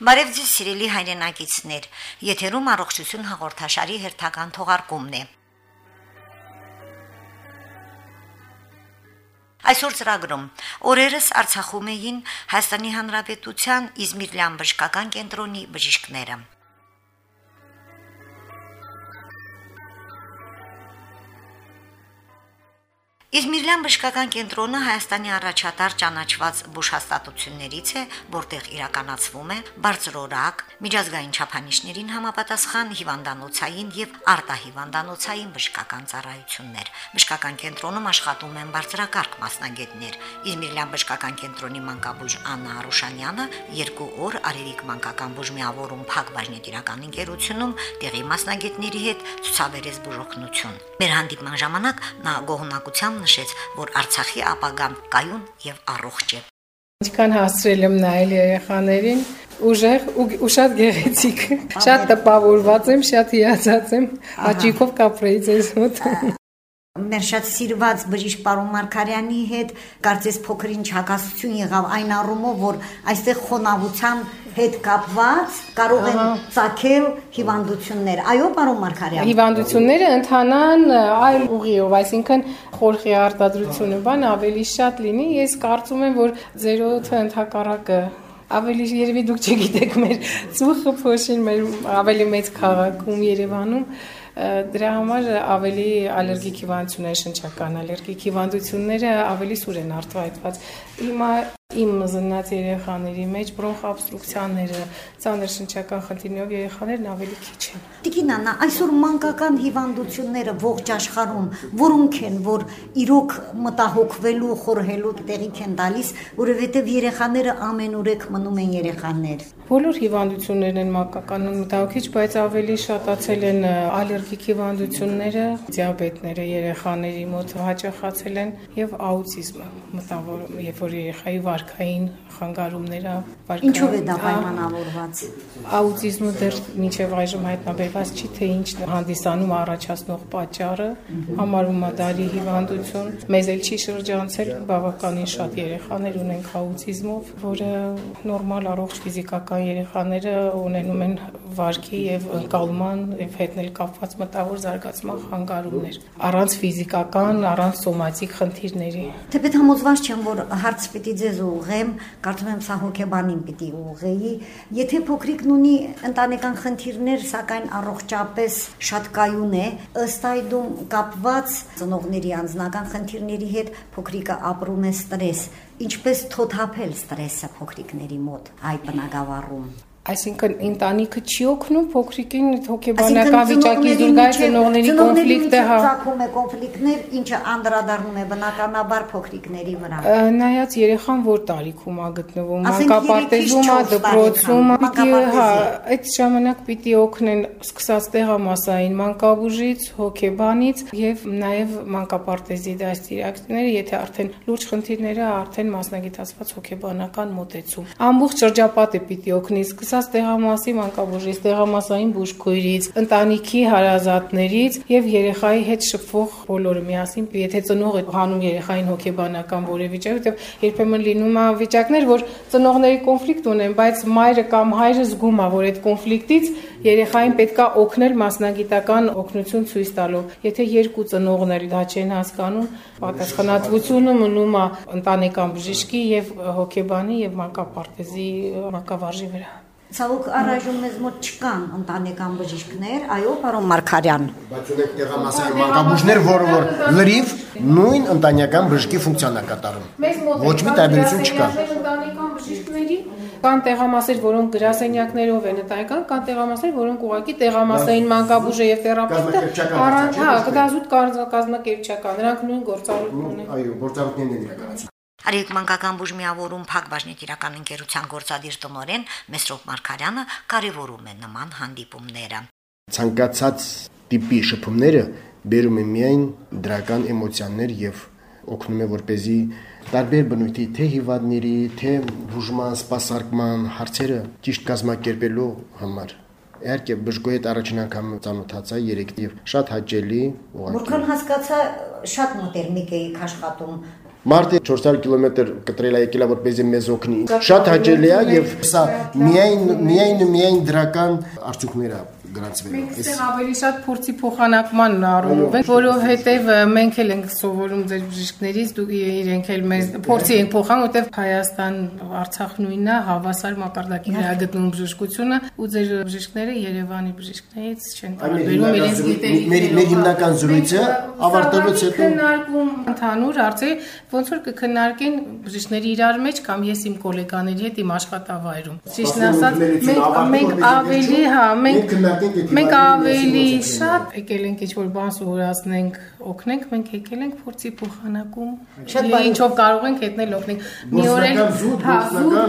Բարև ձեզ սիրելի հայրենակիցներ։ Եթերում առողջություն հաղորդաշարի հերթական թողարկումն է։ Այսօր ծրագրում. Օրերս Արցախում էին Հայաստանի Հանրապետության Իզմիրլյան բժշկական կենտրոնի բժիշկները։ Իզմիրլյան բժշկական կենտրոնը Հայաստանի առաջատար ճանաչված բուժհաստատություններից է, որտեղ իրականացվում է բարձրորակ միջազգային չափանիշներին համապատասխան հիվանդանոցային եւ արտահիվանդանոցային բժշկական ծառայություններ։ Բժշկական կենտրոնում աշխատում են բարձրակարգ մասնագետներ։ Իզմիրլյան բժշկական կենտրոնի մանկաբույժ Աննա Արուշանյանը երկու օր Արերիկ մանկական բուժմիավորում Փակ բաժնետիրական ընկերությունում տեղի մասնագետների հետ ցուցաբերեց բուժօգնություն։ Մեր հանդիպման ժամանակ նա գոհունակությամբ նշեց, որ Արցախի ապագան կայուն եւ առողջ է։ Ինչքան հասցրել եմ նայել երեխաներին, ուժեղ ու, ու շատ գեղեցիկ։ Շատ տպավորված եմ, շատ հիացած եմ։ Աճիկով կապրեի ձեզ մոտ մեր շատ սիրված բժիշկ պարոն Մարկարյանի հետ կարծես փոքրինչ հակասություն եղավ այն առումով, որ այստեղ խոնավության հետ կապված կարող են ցակել հիվանդություններ։ Այո, պարոն Մարկարյան։ Հիվանդությունները ընթանան այլ ուղիով, այսինքն խորխի արտադրությունը բան ավելի շատ լինի։ Ես կարծում եմ, որ ձեր օդը ընդհակառակը ավելի երևի դուք չգիտեք մեր ծուխը փոշին մեր ավելի մեծ քաղաքում Երևանում դրա համար ավելի ալերգիկ հիվանդություններ, շնչական ալերգիկ հիվանդությունները ավելի սուր են արտահայտված։ Հիմա Իմ զննած երեխաների մեջ բրոնխ օբստրուկցիաները, ցաներ շնչական խնդիրներով երեխաներն ավելի քիչ են։ Տիկին Աննա, այսօր մանկական հիվանդությունները ողջ աշխարհում որոնք են, որ իրոք մտահոգվելու, խորհելու տեղիք են տալիս, որովհետև երեխաները ամենուրեք մնում են երեխաներ։ Բոլոր հիվանդություններն են մանկականում մտահոգիչ, բայց ավելի շատացել են ալերգիկ հիվանդությունները, դիաբետները երեխաների մոտ հաճախացել են եւ աուտիզմը։ Մտավոր, երբ որ երեխայի վար վարքային խանգարումները, վարքային Ինչով է դա պայմանավորված։ Աուտիզմը դեռ մինչև այժմ հայտնաբերված չի, թե ինչն է հանդիսանում առաջացնող պատճառը, համարվում է դարի հիվանդություն։ Մեզ էլ չի շրջանցել բավականին շատ երեխաներ ունենք աուտիզմով, որը նորմալ առողջ ֆիզիկական երեխաները ունենում են վարքի եւ ընկալման եւ հետնել կապված մտավոր զարգացման խանգարումներ առանց ֆիզիկական, առանց սոմատիկ խնդիրների։ Թեպետ համոզված չեմ, որ հարց պիտի ձեզ ուղեմ, կարծում եմ սա հոգեբանին պիտի ուղեի։ Եթե փոքրիկն ունի ընտանեկան խնդիրներ, սակայն առողջապես շատ կայուն է, ըստ այդում կապված ծնողների անձնական խնդիրների հետ փոքրիկը ապրում է ստրես։ Ինչպես թոթափել ստրեսը փոքրիկների մոտ այդ բնակավարում։ Այսինքն ընտանիքը չի օգնում փոքրիկին հոգեբանական վիճակի ծնողների կոնֆլիկտը հա ցակում է կոնֆլիկտներ, ինչը անդրադառնում է բնականաբար փոքրիկների վրա։ Նայած երեխան որ տարիքում է գտնվում, մանկապարտեզում է, դպրոցում է, պիտի հա, այդ ժամանակ պիտի օգնեն սկսած տեղամասային մանկաբուժից, հոգեբանից եւ նաեւ մանկապարտեզի դաստիարակները, եթե արդեն լուրջ խնդիրները արդեն մասնագիտացված հոգեբանական մոտեցում։ Ամբողջ շրջապատը պիտի օգնի սկսած ստացած տեղամասի մանկաբուժից, տեղամասային բուժքույրից, ընտանիքի հարազատներից եւ երեխայի հետ շփվող բոլորը միասին, եթե ծնողը հանում երեխային հոգեբանական որևէ վիճակ, որտեղ երբեմն լինում է վիճակներ, որ ծնողների կոնֆլիկտ ունեն, բայց մայրը կամ հայրը զգում է, որ այդ կոնֆլիկտից երեխային պետքա օգնել մասնագիտական օգնություն ցույց տալով։ Եթե երկու ծնողն էլ դա չեն հասկանում, պատասխանատվությունը մնում է ընտանեկան բժշկի եւ հոգեբանի եւ մանկապարտեզի մանկավարժի վրա։ Ցավոք առայժմ մեզ մոտ չկան ընտանեկան բժիշկներ, այո, պարոն Մարկարյան։ Բայց ունենք տեղամասային մանկաբույժներ, որը որ լրիվ նույն ընտանեկան բժշկի ֆունկցիան է կատարում։ Ոչ մի տարբերություն չկա։ Ընտանեկան բժիշկների կան տեղամասեր, որոնք գրասենյակներով են ընտանեկան, կան տեղամասեր, որոնք ուղղակի տեղամասային մանկաբույժը եւ թերապևտը առանց, հա, կդազուտ կազմակերպչական, նրանք նույն գործառույթ ունեն։ Այո, գործառույթներն են իրականացնում։ Արիք մանկական բուժմիավորում Փակ բաժնետիրական ընկերության գործադիր տնօրեն Մեսրոպ Մարկարյանը կարևորում է նման հանդիպումները։ Ցանկացած տիպի շփումները բերում են միայն դրական էմոցիաներ եւ օգնում է որպեսզի տարբեր բնույթի թե հիվանդների, թե բուժման, սպասարկման հարցերը ճիշտ կազմակերպելու համար Իհարկե բժշկոյի հետ առաջին անգամ ծանոթացա երեք եւ շատ հաճելի ուղղակի։ Որքան հասկացա, շատ մտերմիկ էիք աշխատում Մարդը 400 կիլոմետր կտրել է եկել որպեսզի մեզ օգնի։ Շատ հաճելի է եւ սա միայն միայն միայն դրական արդյունքներ է գրանցվել։ Մենք այստեղ ավելի շատ փորձի փոխանակման առումով ենք, որովհետև մենք էլ ենք սովորում ձեր բժիշկներից, դուք իրենք էլ մեզ փորձի ենք փոխանում, որովհետև Հայաստան, Արցախ նույնն է, հավասար մակարդակի վրա գտնվում բժշկությունը, ու ձեր բժիշկները Երևանի բժիշկներից չեն տարբերում իրենց գիտելիքները։ Մեր մեր հիմնական զրույցը ավարտելուց հետո քննարկում ընդհանուր հարցի, ոնց որ կքննարկեն բժիշկների իրար մեջ կամ ես իմ գոլեգաների հետ իմ աշխատավայրում։ Ճիշտն ասած, մենք մենք ավելի, հա, մենք Մենք ավելի շատ եկել ենք ինչ-որ բան սովորացնենք, օգնենք, մենք եկել ենք փորձի փոխանակում։ Շատ բան ինչով կարող ենք հետնել օգնենք։ Մի օր էլ հա,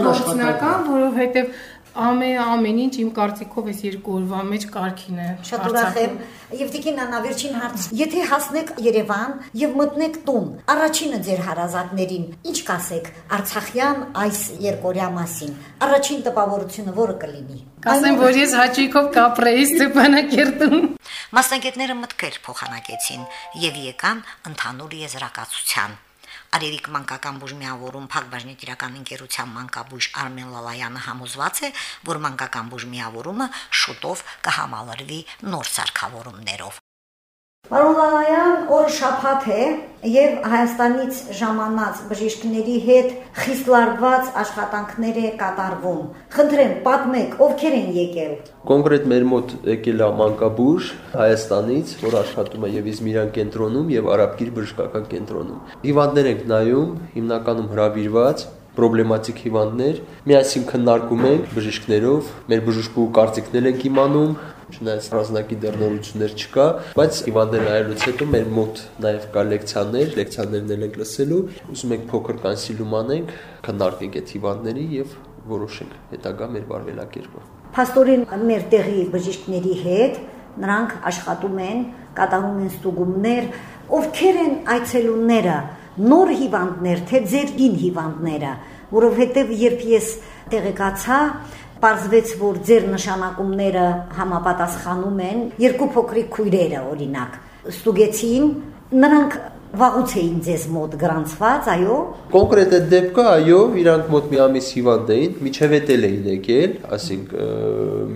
գործնական, որովհետև ամեն ամեն ինչ իմ կարծիքով էս երկու օրվա մեջ կարքին է։ Շատ ուրախ եմ։ Եվ Տիկին Անա վերջին հարց։ Եթե հասնեք Երևան եւ մտնեք տուն, առաջինը ձեր հարազատներին ինչ կասեք Արցախյան այս երկորյա մասին։ Առաջին տպավորությունը որը կլինի։ Կասեմ, որ ես հաճույքով կապրեի Ստեփանակերտում։ Մասնագետները մտքեր փոխանակեցին եւ եկան ընդհանուր եզրակացության։ Արևիկ մանկական բուժմիավորում Փակbaşնի տիրական ընկերության մանկաբույժ Արմեն Լալայանը համոզված է, որ մանկական բուժմիավորումը շուտով կհամալրվի նոր սարքավորումներով։ Պարոն Լալայան, օրը շաբաթ է եւ Հայաստանից ժամանած բժիշկների հետ խիստ լարված աշխատանքներ է կատարվում։ Խնդրեմ, պատմեք, ովքեր են եկել։ Կոնկրետ մեր մոտ եկել է մանկաբույժ Հայաստանից, որ աշխատում է եւ Իզմիրյան կենտրոնում եւ Արաբկիր բժշկական կենտրոնում։ Հիվանդներ ենք նայում, հիմնականում հրավիրված պրոբլեմատիկ հիվանդներ, միասին քննարկում ենք բժիշկներով, մեր բժշկու կարծիքներ ենք իմանում, չնայած ռազմնակի դեռնորություններ չկա, բայց հիվանդներ նայելուց հետո մեր մոտ նաև կա լեկցիաներ, լեկցիաներն էլ ենք լսելու, ուզում ենք փոքր կանսիլում անենք, քննարկենք այդ հիվանդների եւ որոշենք հետագա մեր վարվելակերպը։ Փաստորեն մեր տեղի բժիշկների հետ նրանք աշխատում են, կատարում են ստուգումներ, ովքեր են այցելունները, նոր հիվանդներ, թե ձեր գին հիվանդները, որովհետև երբ ես տեղեկացա, Պարզվեց, որ ձեր նշանակումները համապատասխանում են երկու փոքրիկ քույրերը, օրինակ, ստուգեցին, նրանք վաղուց էին ձեզ մոտ գրանցված, այո։ Կոնկրետ այդ դեպքը, այո, իրանք մոտ մի ամիս հիվանդ էին, միջև էտել էին եկել, ասենք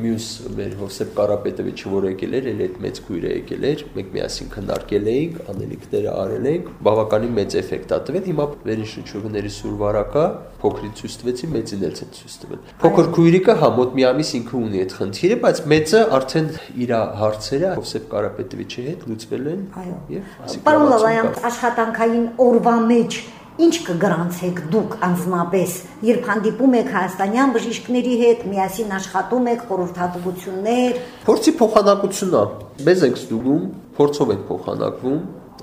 մյուս մեր Հովսեփ Կարապետովիչը որ եկել էր, էլ այդ մեծ քույրը եկել էր, մենք միասին քննարկել էինք, անելիքները արել ենք, բավականին մեծ էֆեկտ ա տվել։ Հիմա վերին շնչուղիների սուր վարակա փոքրից ցույց տվեցի, մեծին էլ ցույց տվել։ Փոքր քույրիկը հա մոտ մի ամիս ինքը ունի այդ խնդիրը, բայց մեծը արդեն իր հարցերը Հովսեփ Կարապետովիչի հետ լուծվել են եւ ասիկ։ Պարոն Լավայան, աշխատանքային օրվա մեջ ինչ կգրանցեք դուք անձնապես, երբ հանդիպում եք հայաստանյան բժիշկների հետ, միասին աշխատում եք, խորհրդատվություններ։ Փորձի փոխանակությունն է։ Մեզ ենք ստուգում, փորձով ենք փոխանակվում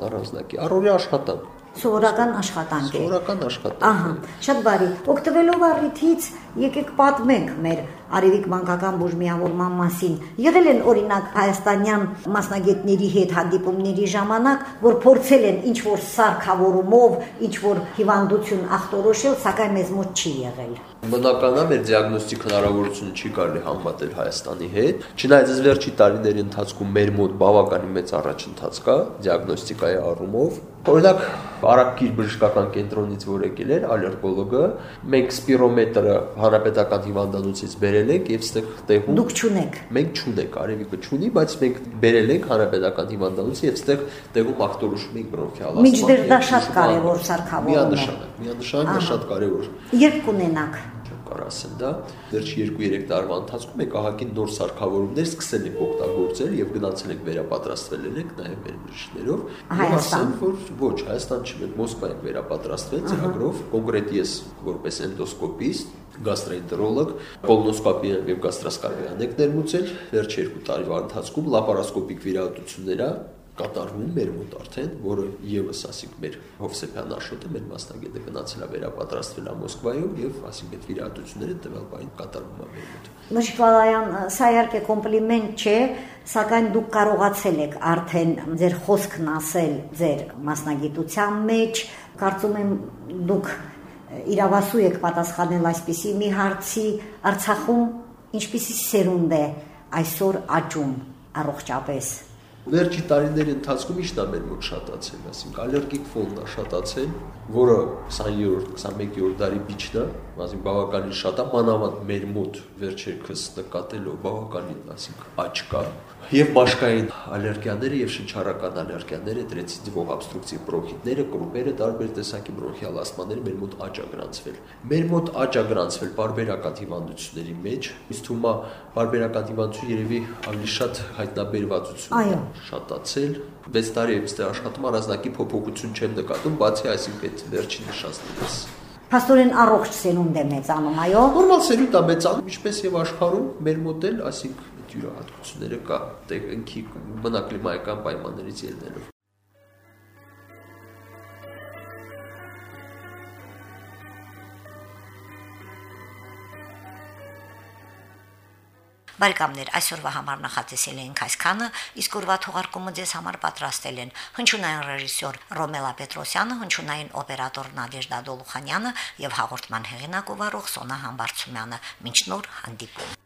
առանձնակի։ Առօրյա աշխատանք Սովորական աշխատանք է։ Սովորական աշխատանք։ Ահա, շատ բարի։ Օգտվելով առիթից եկեք պատմենք մեր Արևիկ մանկական բուժմիավորման մասին։ Եղել են օրինակ հայաստանյան մասնագետների հետ հանդիպումների ժամանակ, որ փորձել են ինչ որ սարքավորումով, ինչ որ հիվանդություն ախտորոշել, սակայն մեզ մոտ չի եղել։ Բնական է, մեր դիագնոստիկ հնարավորությունը չի կարելի համատել Հայաստանի հետ։ Չնայած այս վերջի տարիների ընթացքում մեր մոտ բավականին մեծ առաջընթաց կա դիագնոստիկայի առումով, Օրինակ Արաբկիր բժշկական կենտրոնից որ եկել էր ալերգոլոգը, մենք սպիրոմետրը հանրապետական հիվանդանոցից բերել ենք եւ ստեղ տեղում Դուք չունեք։ Մենք չունենք, Արևիկը չունի, բայց մենք բերել ենք հանրապետական հիվանդանոցից եւ ստեղ տեղում ակտորոշում ենք բրոնխիալ ասма։ Միջդեռ դա շատ կարեւոր սարքավորում է։ Միանշանակ, միանշանակ շատ կարեւոր։ Երբ կունենաք կարող ասեմ դա վերջի 2-3 տարվա ընթացքում մենք ահագին նոր սարքավորումներ սկսել ենք օգտագործել եւ գնացել ենք վերապատրաստվել ենք նաեւ մեր բժիշկներով ասեմ որ ոչ Հայաստան չի մենք Մոսկվա ենք վերապատրաստվել ծրագրով կոնկրետ ես որպես էնդոսկոպիստ գաստրոենտերոլոգ կոլոնոսկոպիա եւ գաստրոսկոպիան եք ներմուծել վերջի 2 տարվա ընթացքում լապարասկոպիկ վիրահատություններ կատարվում մեր մոտ արդեն, որը եւս ասիկ մեր Հովսեփյան Աշոտը մեր մասնագետը գնացել է վերապատրաստվել է Մոսկվայում եւ ասիկ այդ վիրահատությունները տվյալ բային կատարվում է մեր մոտ։ Մշկվալայան, սա իհարկե կոմպլիմենտ չէ, սակայն դուք կարողացել եք արդեն ձեր խոսքն ասել ձեր մասնագիտության մեջ, կարծում եմ դուք իրավասու եք պատասխանել այսպիսի մի հարցի Արցախում ինչպիսի սերունդ է այսօր աճում առողջապես Վերջի տարիների ընթացքում ի՞նչն է մեր մոտ շատացել, ասենք ալերգիկ ֆոնն է շատացել, որը 20-րդ, 21-րդ դարի բիճն է, ասենք բավականին շատ է, մանավանդ մեր մոտ վերջերքս նկատելով բավականին, ասենք աճ կա, եւ մաշկային ալերգիաները եւ շնչառական ալերգիաները, դրեցի ձվող օբստրուկտիվ բրոնխիտները, կրուպերը, տարբեր տեսակի բրոնխիալ ասթմաները մեր մոտ աճ է գրանցվել։ Մեր մոտ աճ է գրանցվել բարբերական հիվանդությունների մեջ, իսկ թվում է բարբերական հիվանդություն երևի ավելի շատ հայտնաբերվածություն շատացել։ 6 տարի եմ ստե աշխատում, առանձնակի փոփոխություն չեմ նկատում, բացի այսինքն այդ վերջին նշածներից։ Փաստորեն առողջ սերունդ է մեծանում, այո։ Նորմալ սերունդ է մեծանում, ինչպես եւ աշխարհում, մեր մոդել, այսինքն յուրահատկությունները կա տեղնքի բնակլիմայական պայմաններից ելնելով Բարեկամներ, այսօրվա համար նախատեսել էինք այսքանը, իսկ ուրվա թողարկումը ձեզ համար պատրաստել են հնչյունային ռեժիսոր Ռոմելա Պետրոսյանը, հնչյունային օպերատոր Նադեժդա Դոլուխանյանը եւ հաղորդման հեղինակ ով Սոնա Համբարձումյանը։ Մինչ նոր հանդիպում։